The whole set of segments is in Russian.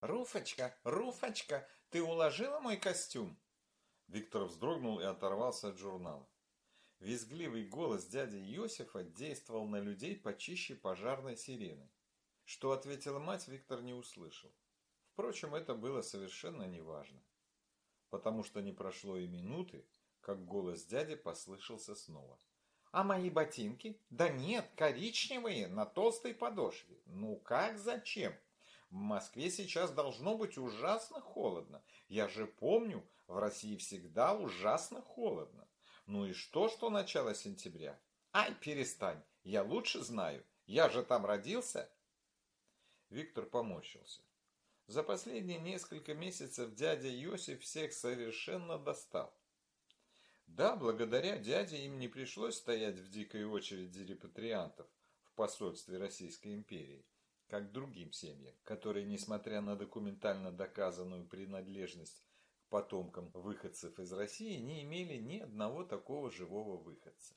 «Руфочка, Руфочка, ты уложила мой костюм?» Виктор вздрогнул и оторвался от журнала. Визгливый голос дяди Иосифа действовал на людей почище пожарной сирены. Что ответила мать, Виктор не услышал. Впрочем, это было совершенно неважно, потому что не прошло и минуты, как голос дяди послышался снова. «А мои ботинки? Да нет, коричневые, на толстой подошве. Ну как, зачем? В Москве сейчас должно быть ужасно холодно. Я же помню, в России всегда ужасно холодно. Ну и что, что начало сентября? Ай, перестань, я лучше знаю. Я же там родился. Виктор поморщился. За последние несколько месяцев дядя Йосиф всех совершенно достал. Да, благодаря дяде им не пришлось стоять в дикой очереди репатриантов в посольстве Российской империи как другим семьям, которые, несмотря на документально доказанную принадлежность к потомкам выходцев из России, не имели ни одного такого живого выходца.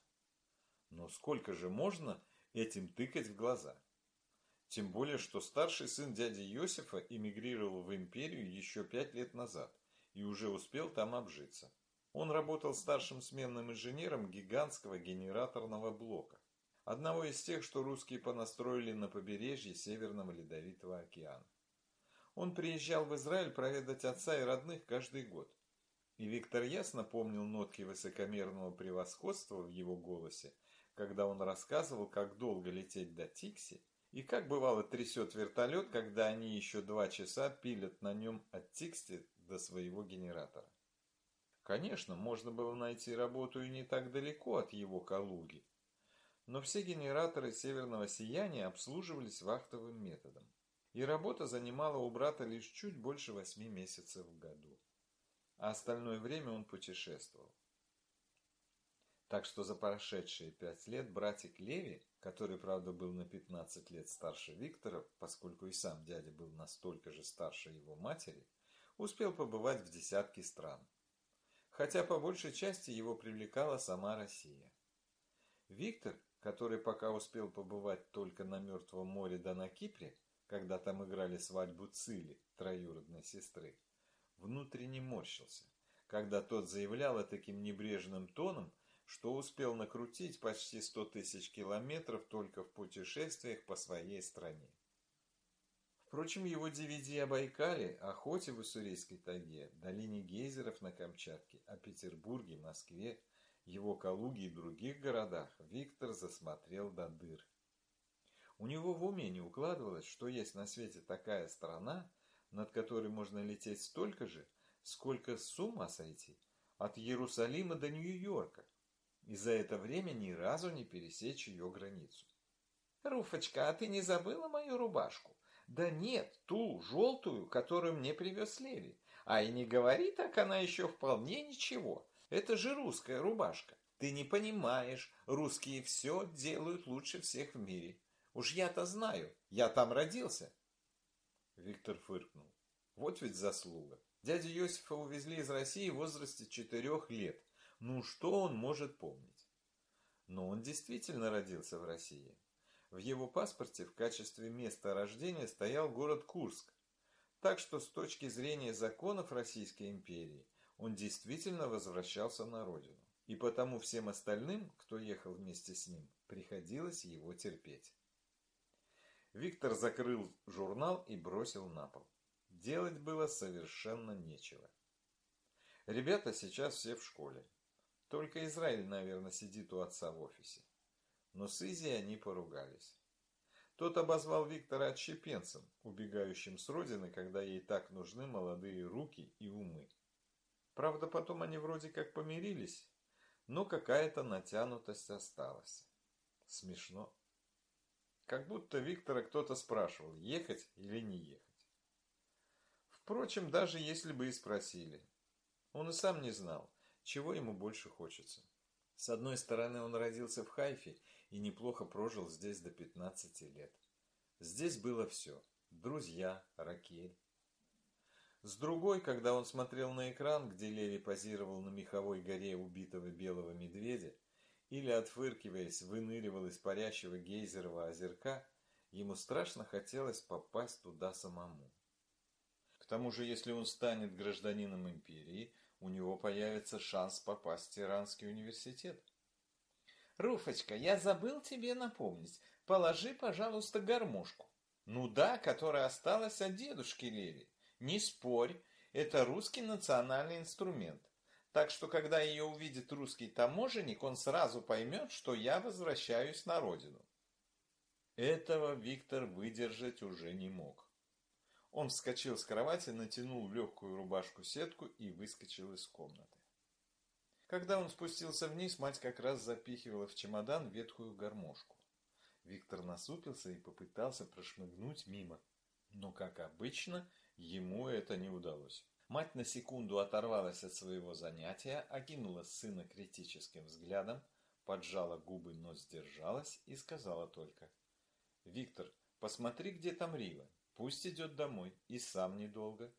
Но сколько же можно этим тыкать в глаза? Тем более, что старший сын дяди Иосифа эмигрировал в империю еще пять лет назад и уже успел там обжиться. Он работал старшим сменным инженером гигантского генераторного блока одного из тех, что русские понастроили на побережье Северного Ледовитого океана. Он приезжал в Израиль проведать отца и родных каждый год. И Виктор ясно помнил нотки высокомерного превосходства в его голосе, когда он рассказывал, как долго лететь до Тикси, и как бывало трясет вертолет, когда они еще два часа пилят на нем от Тикси до своего генератора. Конечно, можно было найти работу и не так далеко от его Калуги, но все генераторы северного сияния обслуживались вахтовым методом. И работа занимала у брата лишь чуть больше восьми месяцев в году. А остальное время он путешествовал. Так что за прошедшие пять лет братик Леви, который, правда, был на 15 лет старше Виктора, поскольку и сам дядя был настолько же старше его матери, успел побывать в десятки стран. Хотя по большей части его привлекала сама Россия. Виктор который пока успел побывать только на Мертвом море да на Кипре, когда там играли свадьбу Цили, троюродной сестры, внутренне морщился, когда тот заявлял таким небрежным тоном, что успел накрутить почти сто тысяч километров только в путешествиях по своей стране. Впрочем, его DVD о Байкале, охоте в Уссурийской тайге, долине гейзеров на Камчатке, о Петербурге, Москве его Калуге и других городах Виктор засмотрел до дыр. У него в уме не укладывалось, что есть на свете такая страна, над которой можно лететь столько же, сколько с ума сойти, от Иерусалима до Нью-Йорка, и за это время ни разу не пересечь ее границу. «Руфочка, а ты не забыла мою рубашку?» «Да нет, ту, желтую, которую мне привез Леви. А и не говори так, она еще вполне ничего. Это же русская рубашка. Ты не понимаешь, русские все делают лучше всех в мире. Уж я-то знаю, я там родился. Виктор фыркнул. Вот ведь заслуга. Дядю Иосифа увезли из России в возрасте четырех лет. Ну что он может помнить? Но он действительно родился в России. В его паспорте в качестве места рождения стоял город Курск. Так что с точки зрения законов Российской империи он действительно возвращался на родину. И потому всем остальным, кто ехал вместе с ним, приходилось его терпеть. Виктор закрыл журнал и бросил на пол. Делать было совершенно нечего. Ребята сейчас все в школе. Только Израиль, наверное, сидит у отца в офисе. Но с Изи они поругались. Тот обозвал Виктора отщепенцем, убегающим с родины, когда ей так нужны молодые руки и умы. Правда, потом они вроде как помирились, но какая-то натянутость осталась. Смешно. Как будто Виктора кто-то спрашивал, ехать или не ехать. Впрочем, даже если бы и спросили, он и сам не знал, чего ему больше хочется. С одной стороны, он родился в Хайфе и неплохо прожил здесь до 15 лет. Здесь было все. Друзья, Ракель, с другой, когда он смотрел на экран, где Леви позировал на меховой горе убитого белого медведя, или, отфыркиваясь, выныривал из парящего гейзерова озерка, ему страшно хотелось попасть туда самому. тому же, если он станет гражданином империи, у него появится шанс попасть в Иранский университет. Руфочка, я забыл тебе напомнить. Положи, пожалуйста, гармошку. Ну да, которая осталась от дедушки Леви. Не спорь, это русский национальный инструмент. Так что, когда ее увидит русский таможенник, он сразу поймет, что я возвращаюсь на родину. Этого Виктор выдержать уже не мог. Он вскочил с кровати, натянул легкую рубашку-сетку и выскочил из комнаты. Когда он спустился вниз, мать как раз запихивала в чемодан ветхую гармошку. Виктор насупился и попытался прошмыгнуть мимо. Но, как обычно, ему это не удалось. Мать на секунду оторвалась от своего занятия, окинула сына критическим взглядом, поджала губы, но сдержалась и сказала только. «Виктор, посмотри, где там Рива. Пусть идет домой, и сам недолго.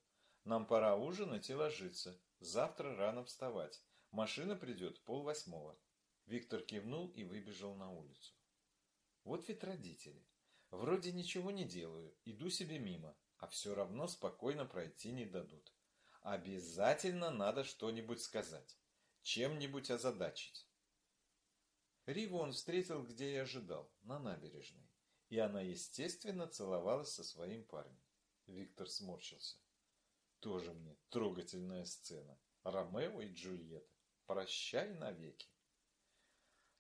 Нам пора ужинать и ложиться. Завтра рано вставать. Машина придет полвосьмого». Виктор кивнул и выбежал на улицу. Вот ведь родители. Вроде ничего не делаю, иду себе мимо, а все равно спокойно пройти не дадут. Обязательно надо что-нибудь сказать, чем-нибудь озадачить. Риву он встретил, где и ожидал, на набережной. И она, естественно, целовалась со своим парнем. Виктор сморщился. Тоже мне трогательная сцена. Ромео и Джульетта. Прощай навеки.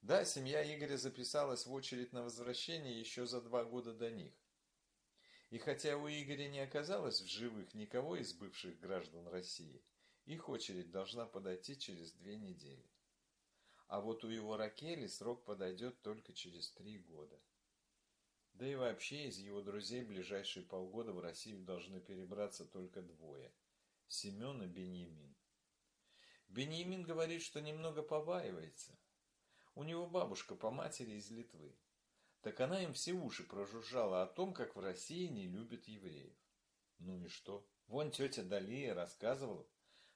Да, семья Игоря записалась в очередь на возвращение еще за два года до них. И хотя у Игоря не оказалось в живых никого из бывших граждан России, их очередь должна подойти через две недели. А вот у его Ракели срок подойдет только через три года. Да и вообще из его друзей ближайшие полгода в Россию должны перебраться только двое – Семен и Беньямин. Беньямин говорит, что немного побаивается. У него бабушка по матери из Литвы так она им все уши прожужжала о том, как в России не любят евреев. Ну и что? Вон тетя Далия рассказывала,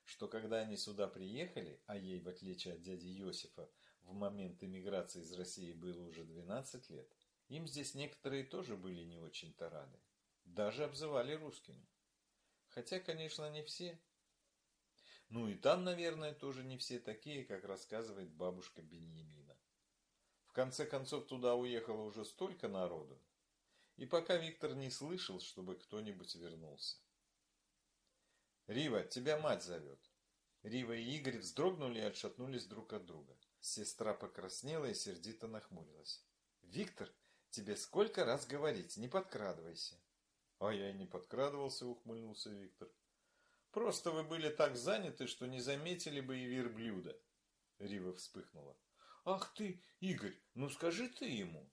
что когда они сюда приехали, а ей, в отличие от дяди Иосифа, в момент эмиграции из России было уже 12 лет, им здесь некоторые тоже были не очень-то рады. Даже обзывали русскими. Хотя, конечно, не все. Ну и там, наверное, тоже не все такие, как рассказывает бабушка Беньямина конце концов, туда уехало уже столько народу. И пока Виктор не слышал, чтобы кто-нибудь вернулся. «Рива, тебя мать зовет». Рива и Игорь вздрогнули и отшатнулись друг от друга. Сестра покраснела и сердито нахмурилась. «Виктор, тебе сколько раз говорить, не подкрадывайся». «А я и не подкрадывался», — ухмыльнулся Виктор. «Просто вы были так заняты, что не заметили бы и верблюда». Рива вспыхнула. «Ах ты, Игорь, ну скажи ты ему!»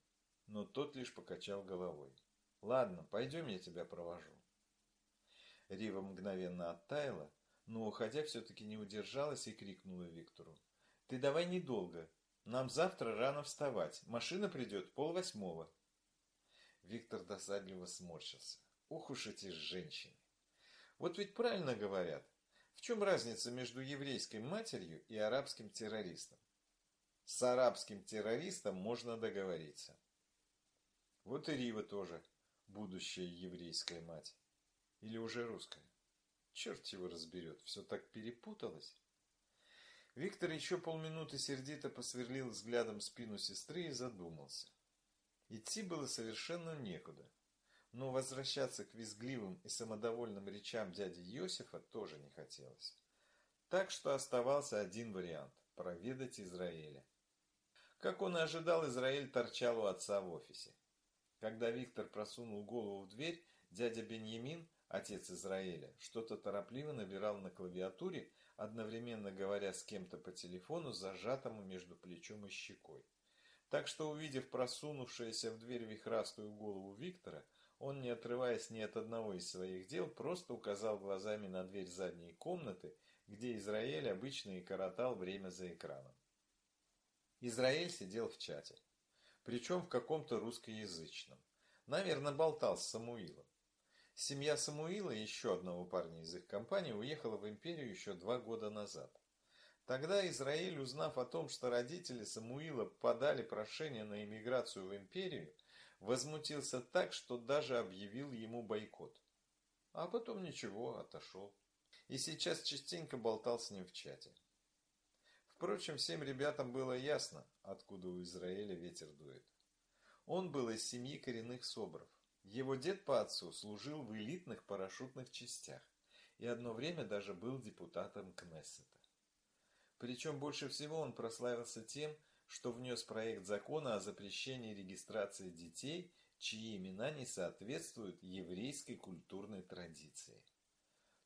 Но тот лишь покачал головой. «Ладно, пойдем, я тебя провожу». Рива мгновенно оттаяла, но, уходя, все-таки не удержалась и крикнула Виктору. «Ты давай недолго. Нам завтра рано вставать. Машина придет полвосьмого». Виктор досадливо сморщился. Ух уж эти женщины! Вот ведь правильно говорят. В чем разница между еврейской матерью и арабским террористом? С арабским террористом можно договориться. Вот и Рива тоже, будущая еврейская мать. Или уже русская. Черт его разберет, все так перепуталось. Виктор еще полминуты сердито посверлил взглядом спину сестры и задумался. Идти было совершенно некуда. Но возвращаться к визгливым и самодовольным речам дяди Иосифа тоже не хотелось. Так что оставался один вариант – проведать Израиля. Как он и ожидал, Израиль торчал у отца в офисе. Когда Виктор просунул голову в дверь, дядя Беньямин, отец Израиля, что-то торопливо набирал на клавиатуре, одновременно говоря с кем-то по телефону, зажатому между плечом и щекой. Так что, увидев просунувшуюся в дверь вихрастую голову Виктора, он, не отрываясь ни от одного из своих дел, просто указал глазами на дверь задней комнаты, где Израиль обычно и коротал время за экраном. Израиль сидел в чате. Причем в каком-то русскоязычном. Наверное, болтал с Самуилом. Семья Самуила и еще одного парня из их компании уехала в империю еще два года назад. Тогда Израиль, узнав о том, что родители Самуила подали прошение на иммиграцию в империю, возмутился так, что даже объявил ему бойкот. А потом ничего, отошел. И сейчас частенько болтал с ним в чате. Впрочем, всем ребятам было ясно, откуда у Израиля ветер дует. Он был из семьи коренных собров. Его дед по отцу служил в элитных парашютных частях и одно время даже был депутатом Кнессета. Причем больше всего он прославился тем, что внес проект закона о запрещении регистрации детей, чьи имена не соответствуют еврейской культурной традиции.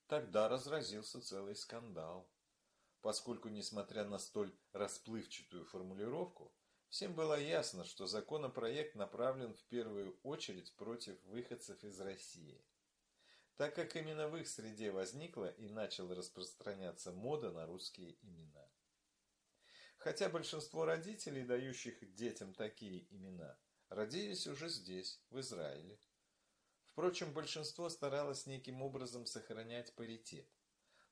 Тогда разразился целый скандал, поскольку, несмотря на столь расплывчатую формулировку, всем было ясно, что законопроект направлен в первую очередь против выходцев из России – так как именно в их среде возникла и начала распространяться мода на русские имена. Хотя большинство родителей, дающих детям такие имена, родились уже здесь, в Израиле. Впрочем, большинство старалось неким образом сохранять паритет,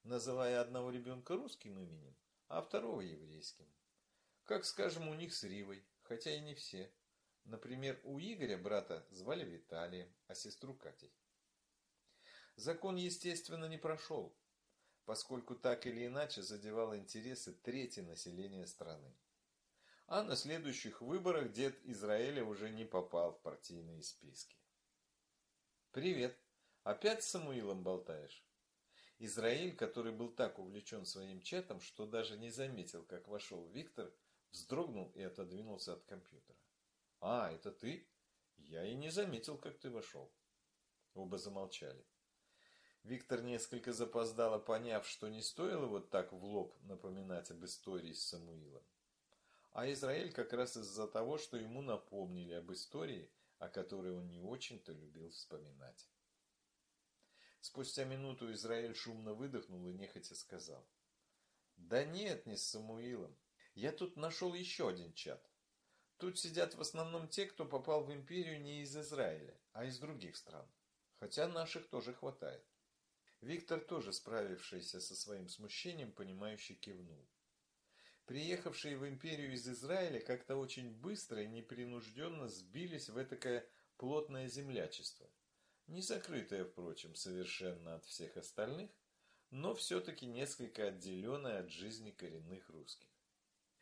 называя одного ребенка русским именем, а второго еврейским. Как, скажем, у них с Ривой, хотя и не все. Например, у Игоря брата звали Виталием, а сестру Катей. Закон, естественно, не прошел, поскольку так или иначе задевал интересы трети населения страны. А на следующих выборах дед Израиля уже не попал в партийные списки. «Привет! Опять с Самуилом болтаешь?» Израиль, который был так увлечен своим чатом, что даже не заметил, как вошел Виктор, вздрогнул и отодвинулся от компьютера. «А, это ты? Я и не заметил, как ты вошел». Оба замолчали. Виктор несколько запоздало поняв, что не стоило вот так в лоб напоминать об истории с Самуилом. А Израиль как раз из-за того, что ему напомнили об истории, о которой он не очень-то любил вспоминать. Спустя минуту Израиль шумно выдохнул и нехотя сказал. «Да нет, не с Самуилом. Я тут нашел еще один чат. Тут сидят в основном те, кто попал в империю не из Израиля, а из других стран. Хотя наших тоже хватает. Виктор, тоже справившийся со своим смущением, понимающе кивнул. Приехавшие в империю из Израиля как-то очень быстро и непринужденно сбились в этакое плотное землячество. Не закрытое, впрочем, совершенно от всех остальных, но все-таки несколько отделенное от жизни коренных русских.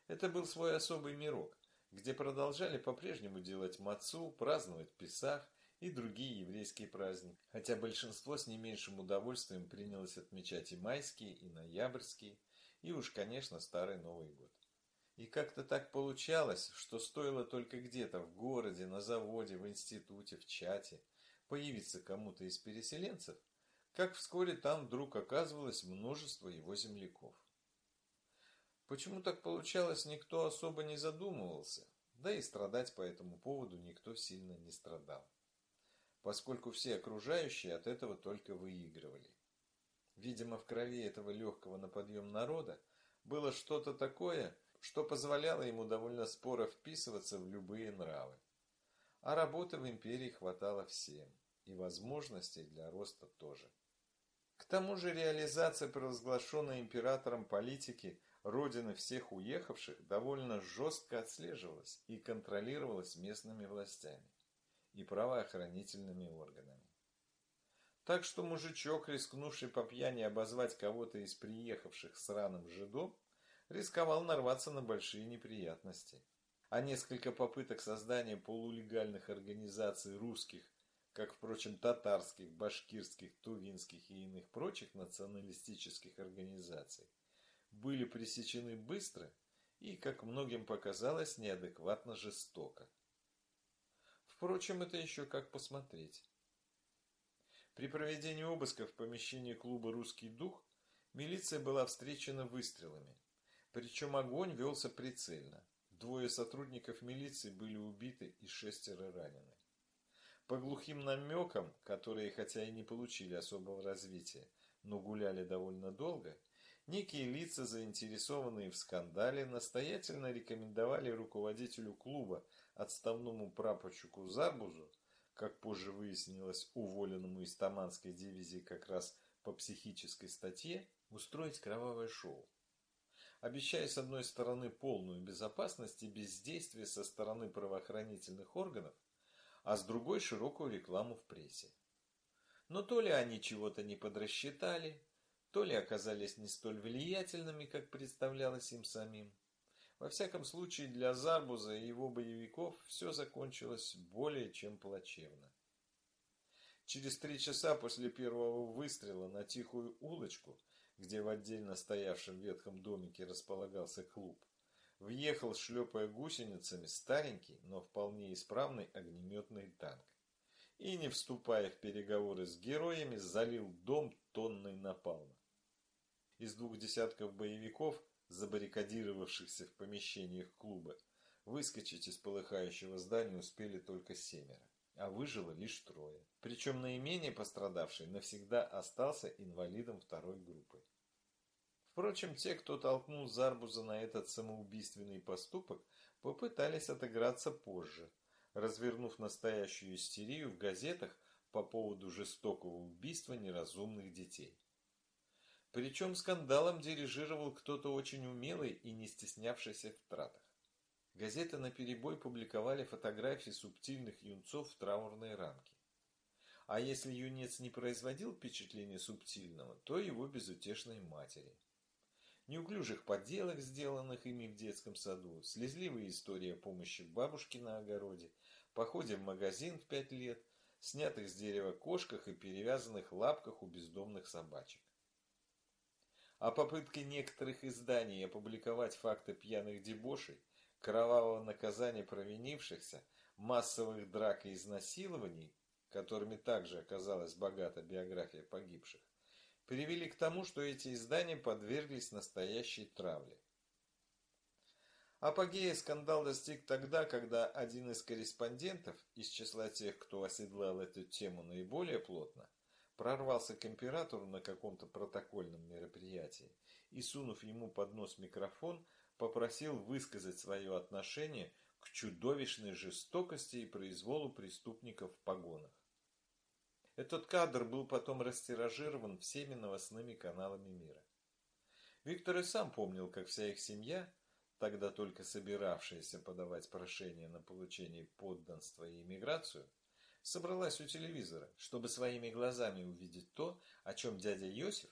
Это был свой особый мирок, где продолжали по-прежнему делать мацу, праздновать Песах, и другие еврейские праздники, хотя большинство с не меньшим удовольствием принялось отмечать и майские, и ноябрьские, и уж, конечно, Старый Новый год. И как-то так получалось, что стоило только где-то в городе, на заводе, в институте, в чате появиться кому-то из переселенцев, как вскоре там вдруг оказывалось множество его земляков. Почему так получалось, никто особо не задумывался, да и страдать по этому поводу никто сильно не страдал поскольку все окружающие от этого только выигрывали. Видимо, в крови этого легкого на подъем народа было что-то такое, что позволяло ему довольно споро вписываться в любые нравы. А работы в империи хватало всем, и возможностей для роста тоже. К тому же реализация провозглашенной императором политики родины всех уехавших довольно жестко отслеживалась и контролировалась местными властями и правоохранительными органами. Так что мужичок, рискнувший по пьяни обозвать кого-то из приехавших с раным жидом, рисковал нарваться на большие неприятности. А несколько попыток создания полулегальных организаций русских, как, впрочем, татарских, башкирских, тувинских и иных прочих националистических организаций, были пресечены быстро и, как многим показалось, неадекватно жестоко. Впрочем, это еще как посмотреть. При проведении обыска в помещении клуба «Русский дух» милиция была встречена выстрелами. Причем огонь велся прицельно. Двое сотрудников милиции были убиты и шестеро ранены. По глухим намекам, которые хотя и не получили особого развития, но гуляли довольно долго, некие лица, заинтересованные в скандале, настоятельно рекомендовали руководителю клуба отставному прапорщику Зарбузу, как позже выяснилось, уволенному из Таманской дивизии как раз по психической статье, устроить кровавое шоу. Обещая с одной стороны полную безопасность и бездействие со стороны правоохранительных органов, а с другой широкую рекламу в прессе. Но то ли они чего-то не подрасчитали, то ли оказались не столь влиятельными, как представлялось им самим. Во всяком случае, для Зарбуза и его боевиков все закончилось более чем плачевно. Через три часа после первого выстрела на тихую улочку, где в отдельно стоявшем ветхом домике располагался клуб, въехал, шлепая гусеницами, старенький, но вполне исправный огнеметный танк. И, не вступая в переговоры с героями, залил дом тонной напалма. Из двух десятков боевиков, забаррикадировавшихся в помещениях клуба, выскочить из полыхающего здания успели только семеро а выжило лишь трое. Причем наименее пострадавший навсегда остался инвалидом второй группы. Впрочем, те, кто толкнул Зарбуза на этот самоубийственный поступок, попытались отыграться позже, развернув настоящую истерию в газетах по поводу жестокого убийства неразумных детей. Причем скандалом дирижировал кто-то очень умелый и не стеснявшийся в тратах. Газеты наперебой публиковали фотографии субтильных юнцов в траурной рамке. А если юнец не производил впечатления субтильного, то его безутешной матери. Неуклюжих подделок, сделанных ими в детском саду, слезливые истории о помощи бабушки на огороде, походе в магазин в пять лет, снятых с дерева кошках и перевязанных лапках у бездомных собачек. О попытке некоторых изданий опубликовать факты пьяных дебошей кровавого наказания провинившихся, массовых драк и изнасилований, которыми также оказалась богата биография погибших, привели к тому, что эти издания подверглись настоящей травле. Апогея скандал достиг тогда, когда один из корреспондентов, из числа тех, кто оседлал эту тему наиболее плотно, прорвался к императору на каком-то протокольном мероприятии и, сунув ему под нос микрофон, попросил высказать свое отношение к чудовищной жестокости и произволу преступников в погонах. Этот кадр был потом растиражирован всеми новостными каналами мира. Виктор и сам помнил, как вся их семья, тогда только собиравшаяся подавать прошение на получение подданства и иммиграцию, собралась у телевизора, чтобы своими глазами увидеть то, о чем дядя Йосиф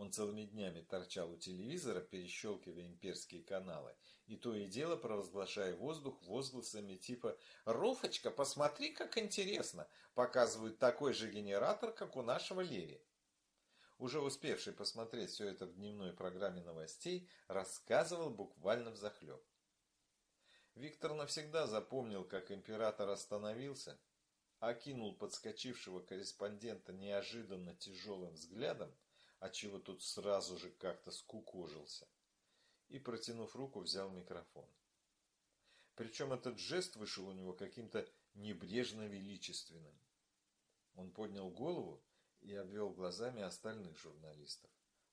он целыми днями торчал у телевизора, перещелкивая имперские каналы, и то и дело провозглашая воздух возгласами типа «Руфочка, посмотри, как интересно! Показывают такой же генератор, как у нашего Леви!» Уже успевший посмотреть все это в дневной программе новостей, рассказывал буквально взахлеб. Виктор навсегда запомнил, как император остановился, окинул подскочившего корреспондента неожиданно тяжелым взглядом, отчего тут сразу же как-то скукожился. И, протянув руку, взял микрофон. Причем этот жест вышел у него каким-то небрежно величественным. Он поднял голову и обвел глазами остальных журналистов,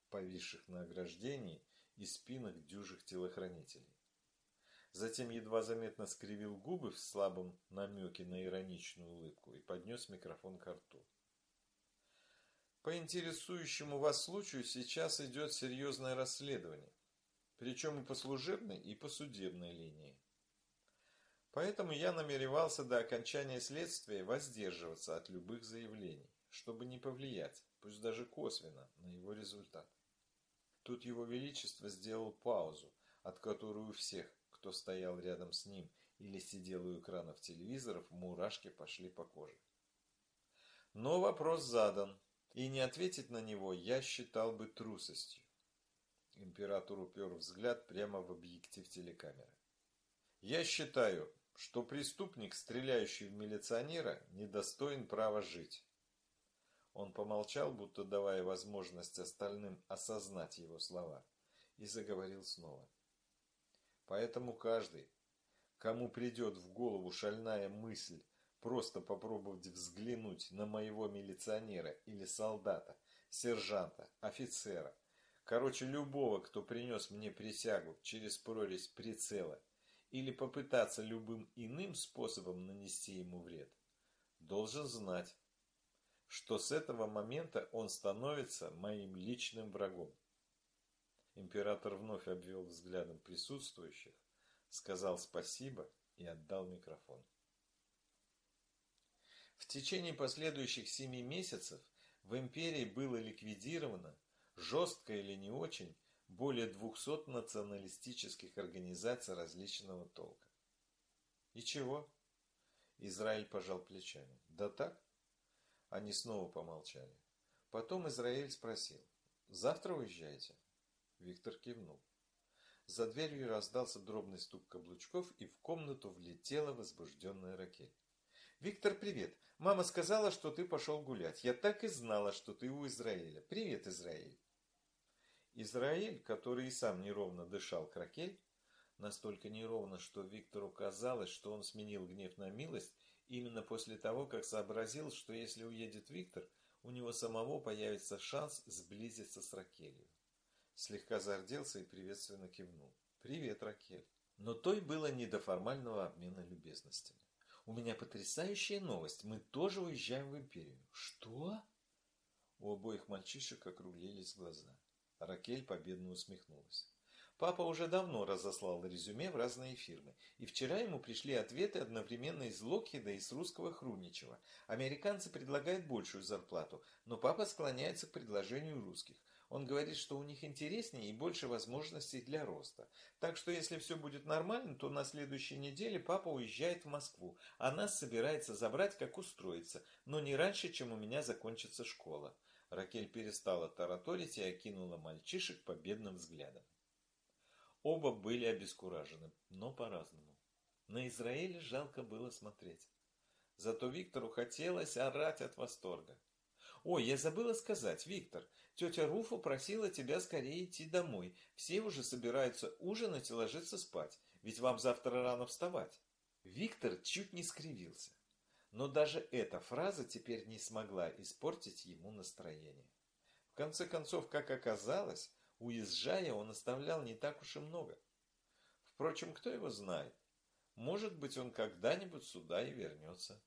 повисших на ограждении и спинах дюжих телохранителей. Затем едва заметно скривил губы в слабом намеке на ироничную улыбку и поднес микрофон к рту. По интересующему вас случаю сейчас идет серьезное расследование, причем и по служебной, и по судебной линии. Поэтому я намеревался до окончания следствия воздерживаться от любых заявлений, чтобы не повлиять, пусть даже косвенно, на его результат. Тут его величество сделал паузу, от которой у всех, кто стоял рядом с ним или сидел у экранов телевизоров, мурашки пошли по коже. Но вопрос задан, и не ответить на него я считал бы трусостью. Император упер взгляд прямо в объектив телекамеры. Я считаю, что преступник, стреляющий в милиционера, недостоин права жить. Он помолчал, будто давая возможность остальным осознать его слова, и заговорил снова. Поэтому каждый, кому придет в голову шальная мысль просто попробовать взглянуть на моего милиционера или солдата, сержанта, офицера, короче любого, кто принес мне присягу через прорезь прицела, или попытаться любым иным способом нанести ему вред, должен знать, что с этого момента он становится моим личным врагом. Император вновь обвел взглядом присутствующих, сказал спасибо и отдал микрофон. В течение последующих семи месяцев в империи было ликвидировано, жестко или не очень, более 200 националистических организаций различного толка. И чего? Израиль пожал плечами. Да так? Они снова помолчали. Потом Израиль спросил. Завтра уезжаете? Виктор кивнул. За дверью раздался дробный стук каблучков, и в комнату влетела возбужденная Ракель. «Виктор, привет! Мама сказала, что ты пошел гулять. Я так и знала, что ты у Израиля. Привет, Израиль!» Израиль, который и сам неровно дышал к Ракель, настолько неровно, что Виктору казалось, что он сменил гнев на милость именно после того, как сообразил, что если уедет Виктор, у него самого появится шанс сблизиться с Ракелью. Слегка зарделся и приветственно кивнул. «Привет, Ракель!» Но той было не до формального обмена любезностями. «У меня потрясающая новость. Мы тоже уезжаем в Империю». «Что?» У обоих мальчишек округлились глаза. Ракель победно усмехнулась. Папа уже давно разослал резюме в разные фирмы, и вчера ему пришли ответы одновременно из Локхеда и с русского Хруничева. Американцы предлагают большую зарплату, но папа склоняется к предложению русских. Он говорит, что у них интереснее и больше возможностей для роста. Так что если все будет нормально, то на следующей неделе папа уезжает в Москву, а нас собирается забрать, как устроиться, но не раньше, чем у меня закончится школа. Ракель перестала тараторить и окинула мальчишек победным взглядом. Оба были обескуражены, но по-разному. На Израиля жалко было смотреть. Зато Виктору хотелось орать от восторга. «Ой, я забыла сказать, Виктор, тетя Руфа просила тебя скорее идти домой. Все уже собираются ужинать и ложиться спать, ведь вам завтра рано вставать». Виктор чуть не скривился. Но даже эта фраза теперь не смогла испортить ему настроение. В конце концов, как оказалось, Уезжая, он оставлял не так уж и много. Впрочем, кто его знает? Может быть, он когда-нибудь сюда и вернется.